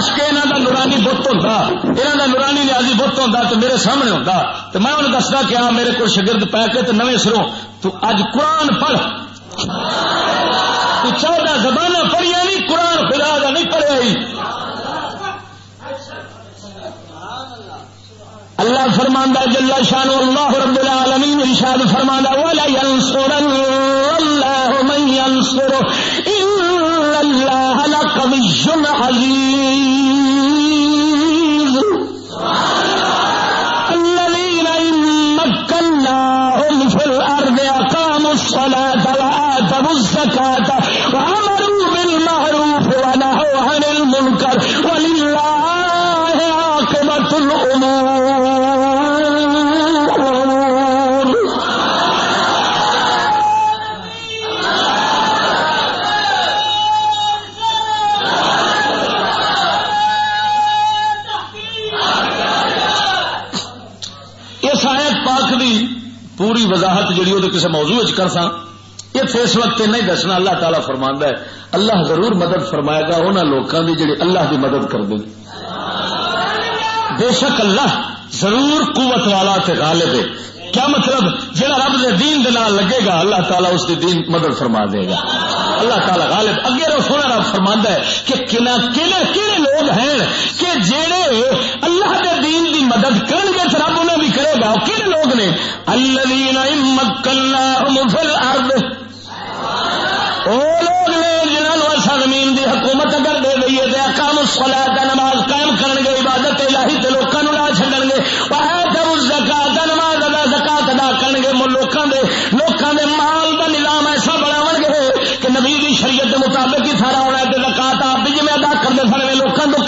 کاش کے یہاں کا نورانی بت ہوتا یہاں کا نورانی نیازی بت ہوتا تو میرے سامنے ہوتا تو میں انہوں دستا کہ ہاں میرے کو شگرد پی کے تو نویں سروں۔ تو اج قرآن پڑھ۔ تو چودہ زبان پڑھیا نہیں قرآن خدا کا نہیں پڑھیا ہی۔ اللہ فرماندہ جل شان اللہ رب العالمین ارشاد فرماندہ ولا ينصر اللہ من ينصر ان اللہ لقوی عزیز وضاحت جڑی وہ کسی موضوع کر سا یہ اس وقت نہیں دسنا، اللہ تعالیٰ فرماندا ہے، اللہ ضرور مدد فرمائے گا انہوں لوگوں کی جڑی اللہ کی مدد کر دیں بے شک اللہ ضرور قوت والا تے غالب ہے۔ کیا مطلب؟ جہاں رب دے دین دے نال لگے گا، اللہ تعالیٰ اس کی دین مدد فرما دے گا۔ اللہ تعالیٰ غالب۔ اگے رو سونا رب فرما ہے کہ کنا کہڑے کہڑے لوگ ہیں کہ جہے اللہ دے دین دی مدد کرن گے تو رب انہیں بھی کرے گا۔ کہڑے لوگ نے؟ اللہ مکلنا فل ارد وہ لوگ نے جنہوں اصا زمین دی حکومت اگر دے دئیے تو کام سلا نماز قائم کرن گے، عبادت الہی تے لوگوں لا چڈن گے۔ زکات نماز ادا زکات ادا کرن گے لوگوں دے لوگوں دے مال دا نظام ایسا بناو گے کہ نبی دی شریعت کے مطابق ہی سارا ہونا ہے زکات آپ بھی جی ادا کرتے سر لوگوں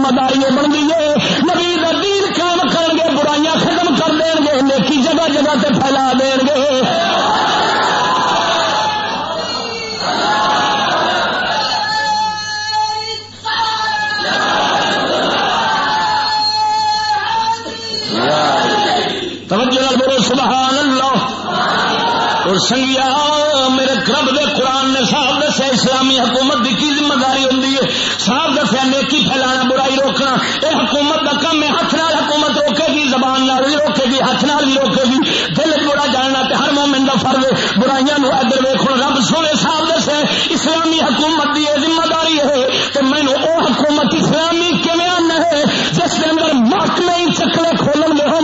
فرض ذمہ داری بن گئی نبی دا دین کام کرن گے، برائیاں ختم کر دین گے، نیکی جگہ جگہ تے پھیلا دین گے۔ توجہ نال سبحان اللہ۔ اور سنگیا میرے رب دے قرآن نے صاحب دسیا، اسلامی حکومت کی کی ذمہ داری ہوں صاحب دسیا، نیکی پھیلانا، برائی روکنا یہ حکومت کا کم ہے ہاتھ نال حکومت روکے گی، زبان نال بھی روکے گی ہاتھ نال بھی روکے گی، دل برا جاننا تے ہر مومن کا فرض برائیاں نو ادھر ویکو رب سونے صاحب دسے اسلامی حکومت کی یہ ذمہ داری ہے کہ مینو وہ حکومت اسلامی کیون آنا ہے؟ جس کے اندر محکمے ہی چکلے کھولن گے ہو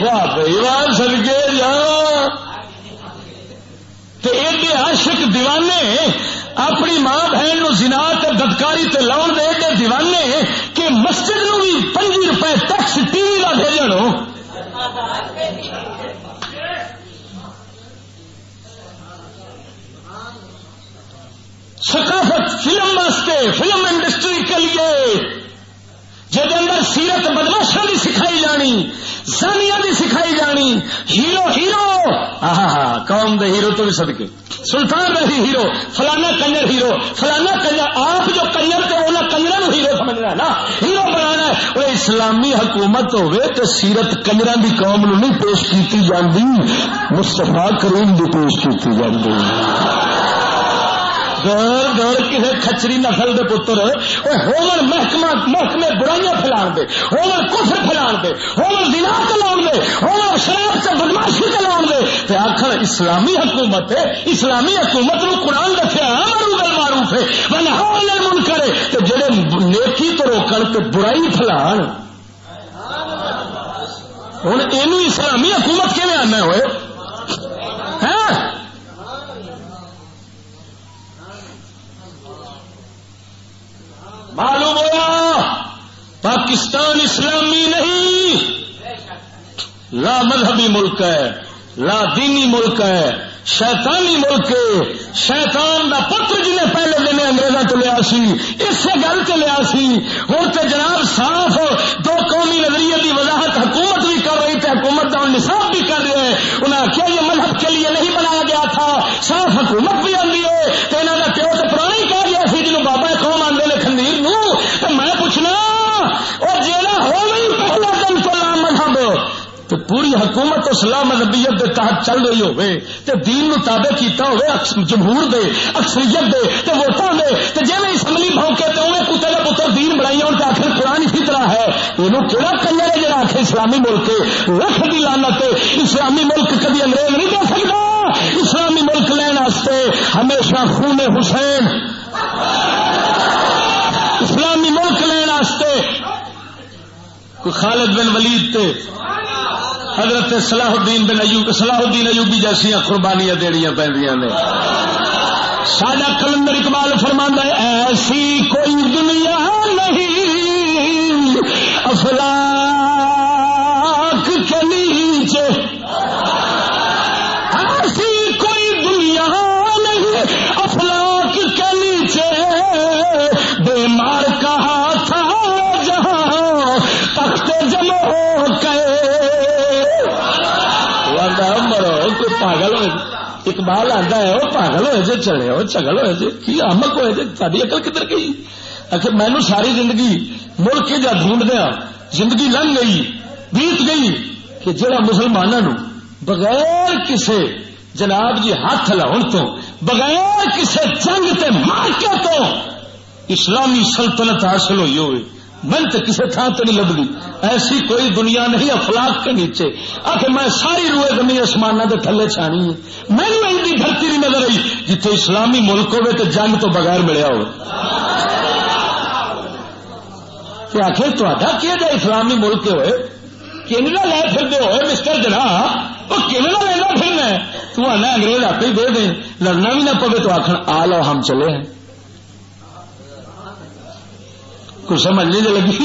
واہ بھائی واہ سدگے جا ایڈے عاشق دیوانے، اپنی ماں بہن نو زنا تے بدکاری تے لاؤن دے ایڈے دیوانے کہ مسجد نو بھی پنجی روپے ٹیکس ٹی وی کا بھیجن ثقافت فلم واسطے، فلم انڈسٹری کے لیے جہد اندر سیرت بدماشا بھی سکھائی جانی زانیاں بھی سکھائی جانی، ہیرو ہیرو! ہاں قوم دے ہیرو تو بھی صدقے۔ سلطان رہی ہیرو، فلانا کنجر ہیرو، فلانا کنجر، آپ جو کنجر تو انہیں کنجر نو ہیرو سمجھنا ہے نا۔ ہیرو بنانا ہے۔ وہ اسلامی حکومت ہوئے تو سیرت کنجر دی قوم نو نہیں پیش کی جاندی۔ مستفا کریم بھی پیش کی جاندی۔ دور دور کسی کچری نسل دے پتر ہومن محکمہ محکمے برائیاں پھیلان دے ہومن کفر پھیلان دے ہومن دلا چلاؤ دے ہومن شراب سے بدماشی چلاؤ دے۔ تے آخر اسلامی حکومت ہے، اسلامی حکومت نو قرآن دسیا مرو گل معروف ہے۔ من من کرے۔ تے جڑے نیکی تو روکن تے برائی پھیلان ہوں یہ اسلامی حکومت کیون آنا ہوئے؟ پاکستان اسلامی نہیں۔ لا مذہبی ملک ہے، لا دینی ملک ہے، شیطانی ملک شیطان دا پتر جنہیں پہلے دن انگریزوں تو لیا سی اس گل سے لیا سی۔ ہوں تو جناب صاف، دو قومی نظریے کی وضاحت حکومت بھی کر رہی تھی حکومت کا نصاب بھی کر رہے ہیں انہیں آخیا یہ مذہب کے لیے نہیں بنایا گیا تھا۔ صاف حکومت بھی آئی ہے تو انہوں کا پیو تو پوری حکومت اسلام نبیت کے تحت چل رہی ہوے تے دین نو تابع کیتا ہوے جمہور دے، اکثریت دے، تے ووٹاں دے، تے جے میں اسمبلی بھونکے تے اوے کتے دا پتر دین بنائی ہون تے آخر قرآن اسی طرح ہے۔ اینو کیڑا کنجر ہے جڑا آخر اسلامی ملک رکھ دی لعنت اسلامی ملک کبھی انگریز نہیں دے سکتا۔ اسلامی ملک لین واسطے ہمیشہ خون حسین۔ اسلامی ملک لین واسطے۔ کوئی خالد بن ولید تے حضرت صلاح الدین بن ایوب صلاح الدین ایوبی جیسیاں قربانیاں دینیا پہ ساڈا کلندر اقبال فرمانا ایسی کوئی اقبال آتا ہے وہ پاگل ہوئے جی چلے ہو، چگل ہوئے جی کی امک ہوئے جی تاری اکل کدھر گئی؟ آخر مینو ساری زندگی ملک جا ڈھونڈ دیا زندگی لنگ گئی، بیت گئی کہ جڑا مسلمانوں بغیر کسے جناب جی ہاتھ لاؤن تو، بغیر کسے جنگ تے مارکے تو، اسلامی سلطنت حاصل ہوئی ہوئی من تو کسی تھان تو نہیں لبھی۔ ایسی کوئی دنیا نہیں افلاق کے نیچے۔ آخر میں ساری روئے زمین آسمان کے تھلے چھانی ہے۔ میں ایسی دھرتی نہیں نظر آئی جتنے اسلامی ملک ہوئے تو جنگ تو بغیر ملیا ہو آخر تا کیا جائے اسلامی ملک ہوئے؟ کینیڈا لے پھر ہوئے مسٹر جنا وہ کینیڈا لینا پھرنا تو آنا انگریز آپ ہی دے دیں۔ لڑنا بھی نہ پوے تو آخر آ لو ہم چلے ہیں۔ کو سمجھ نہیں لگی۔